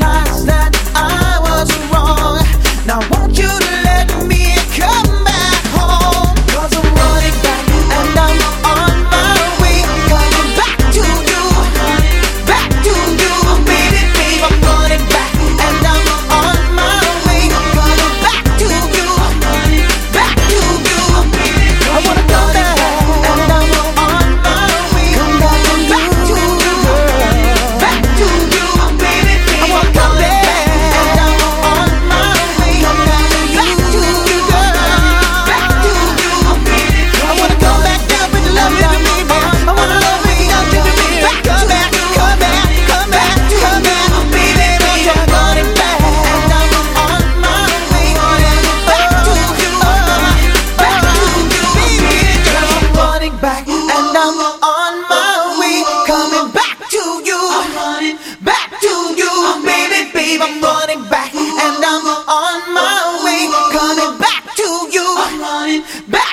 last mine. Back